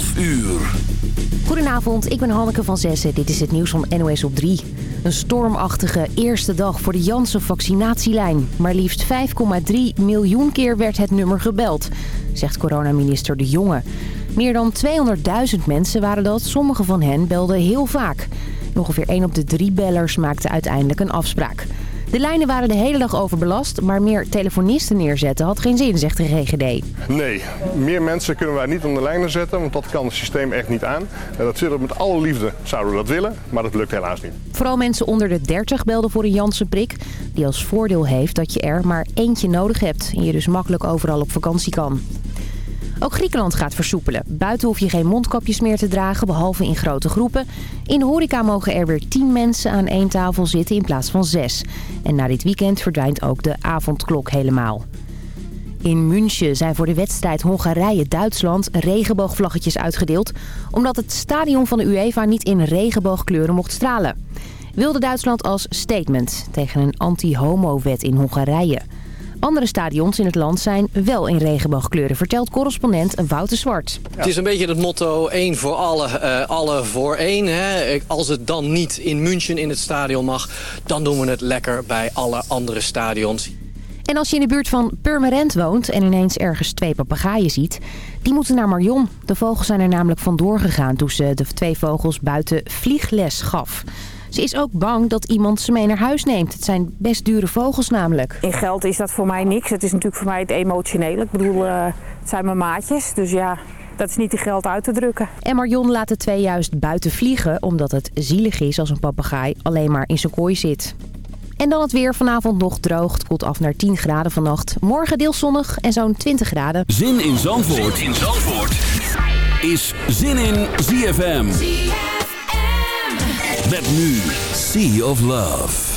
12 uur. Goedenavond, ik ben Hanneke van Zessen. Dit is het nieuws van NOS op 3. Een stormachtige eerste dag voor de Janssen vaccinatielijn. Maar liefst 5,3 miljoen keer werd het nummer gebeld, zegt coronaminister De Jonge. Meer dan 200.000 mensen waren dat, sommige van hen belden heel vaak. Ongeveer 1 op de 3 bellers maakte uiteindelijk een afspraak. De lijnen waren de hele dag overbelast, maar meer telefonisten neerzetten had geen zin, zegt de GGD. Nee, meer mensen kunnen wij niet om de lijnen zetten, want dat kan het systeem echt niet aan. En dat zullen we met alle liefde zouden we dat willen, maar dat lukt helaas niet. Vooral mensen onder de 30 belden voor een Janssen-prik, die als voordeel heeft dat je er maar eentje nodig hebt en je dus makkelijk overal op vakantie kan. Ook Griekenland gaat versoepelen. Buiten hoef je geen mondkapjes meer te dragen, behalve in grote groepen. In de horeca mogen er weer 10 mensen aan één tafel zitten in plaats van 6. En na dit weekend verdwijnt ook de avondklok helemaal. In München zijn voor de wedstrijd Hongarije-Duitsland regenboogvlaggetjes uitgedeeld... omdat het stadion van de UEFA niet in regenboogkleuren mocht stralen. Wilde Duitsland als statement tegen een anti-homo-wet in Hongarije... Andere stadions in het land zijn wel in regenboogkleuren, vertelt correspondent Wouter Zwart. Het is een beetje het motto één voor alle, uh, alle voor één. Hè. Als het dan niet in München in het stadion mag, dan doen we het lekker bij alle andere stadions. En als je in de buurt van Purmerend woont en ineens ergens twee papegaaien ziet... die moeten naar Marion. De vogels zijn er namelijk vandoor gegaan toen ze de twee vogels buiten vliegles gaf. Ze is ook bang dat iemand ze mee naar huis neemt. Het zijn best dure vogels namelijk. In geld is dat voor mij niks. Het is natuurlijk voor mij het emotionele. Ik bedoel, uh, het zijn mijn maatjes. Dus ja, dat is niet te geld uit te drukken. En Marion laat de twee juist buiten vliegen... omdat het zielig is als een papegaai alleen maar in zijn kooi zit. En dan het weer. Vanavond nog droog. Het koelt af naar 10 graden vannacht. Morgen deels zonnig en zo'n 20 graden. Zin in Zandvoort, zin in Zandvoort. is Zin in ZFM. Met nu Sea of Love.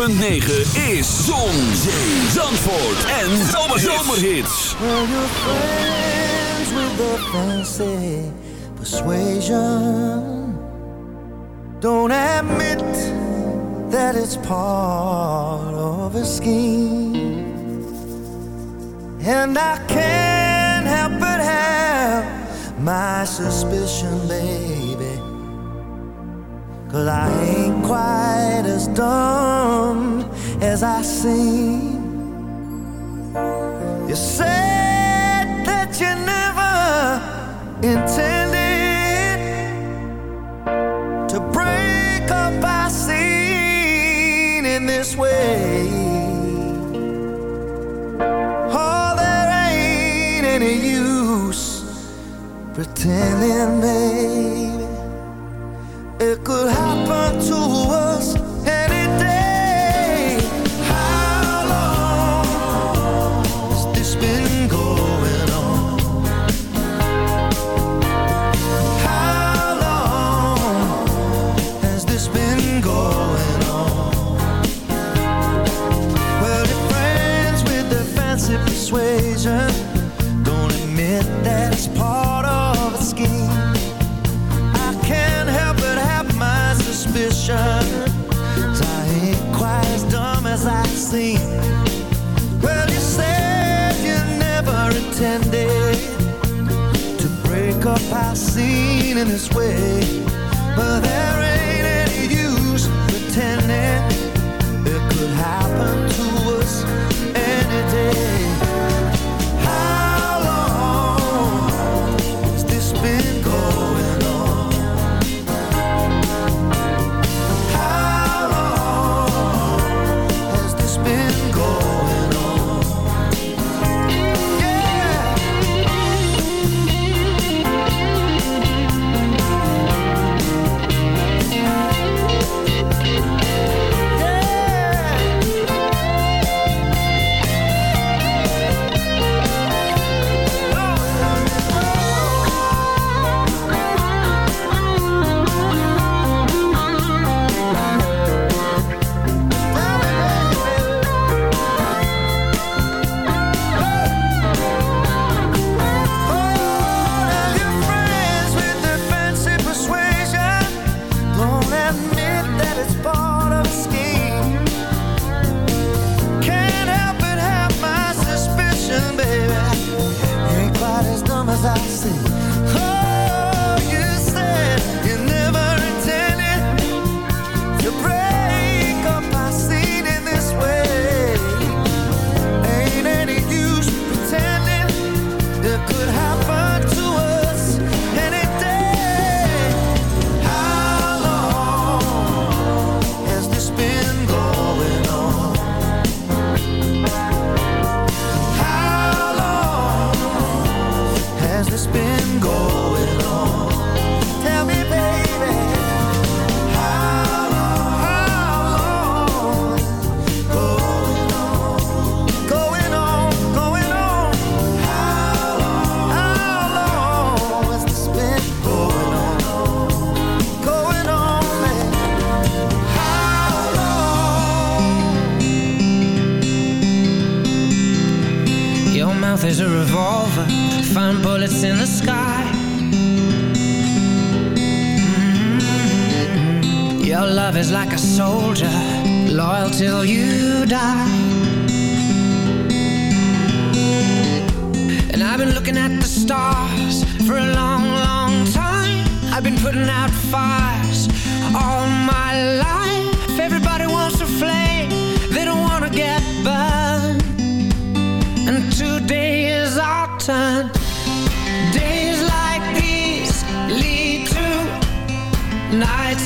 106.9 is Zon, Zee, Zandvoort en zomer-zomerhits.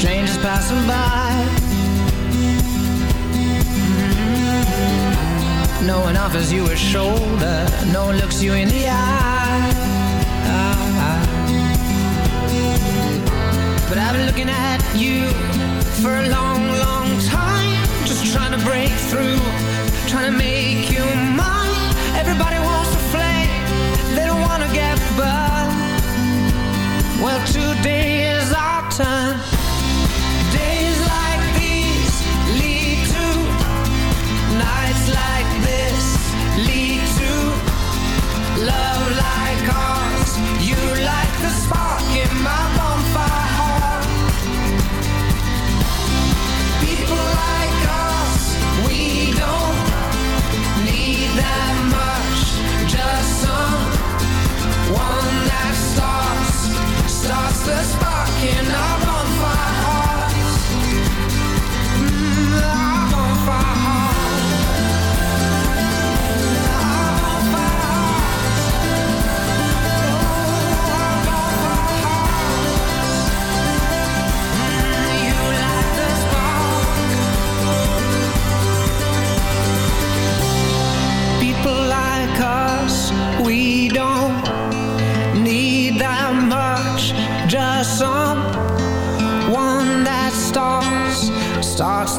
strangers passing by. Mm-hmm. No one offers you a shoulder No one looks you in the eye. But I've been looking at you For a long, long time Just trying to break through Trying to make you mine. Everybody wants to flame, They don't want to get burned. Well, today is our time cannot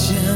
watching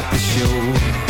start the show.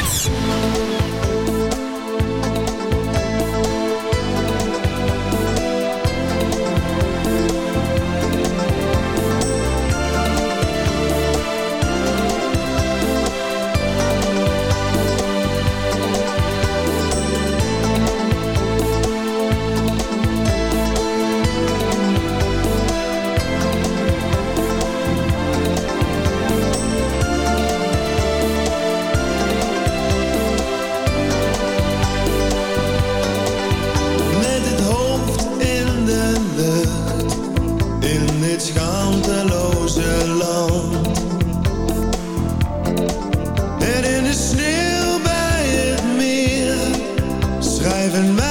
schrijven mij.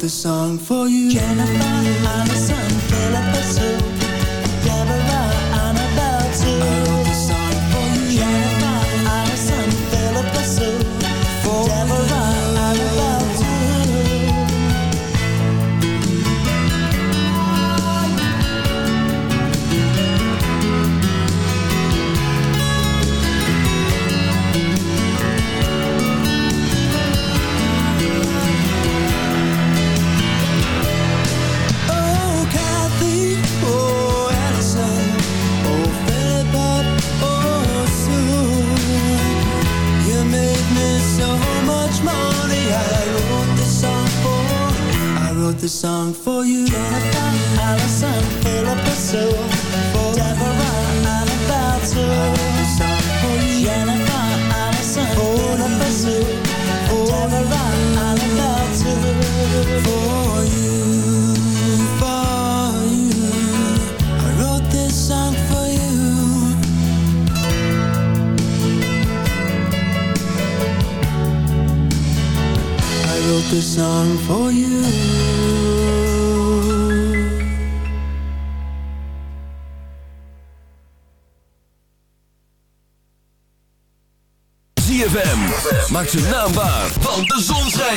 the song for you. Jennifer Allison, Philip Sue. song for you.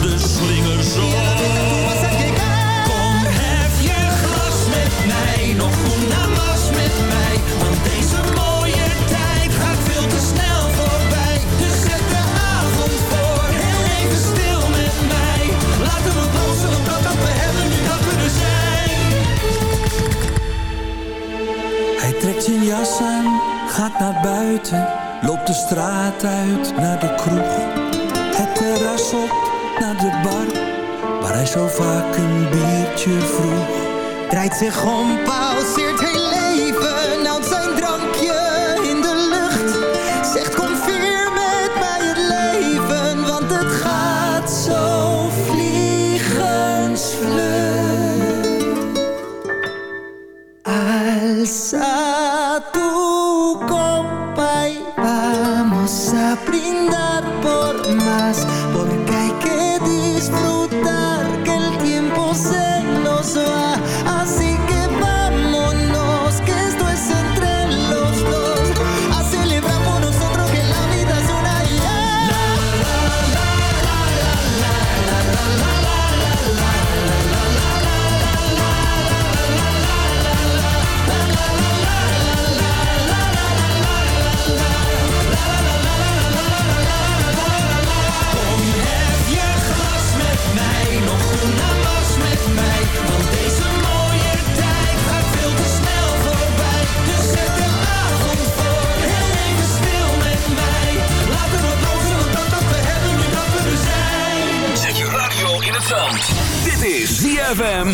This. zich ompauzeert.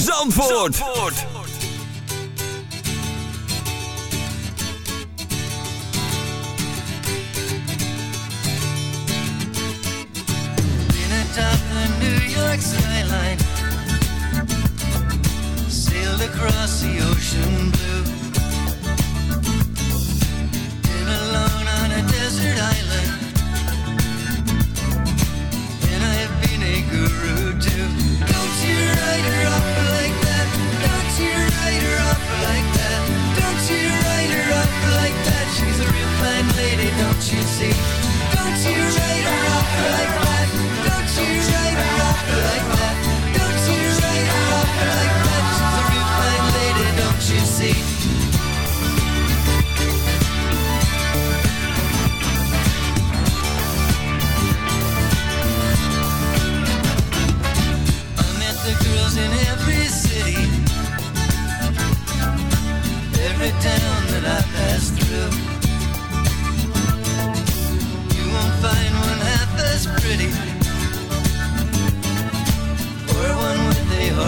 Zandvoort. Zandvoort. across the ocean blue alone on a desert island And I've been a guru too Don't you Don't you her like that? Don't you write her like that? Don't you write her like that?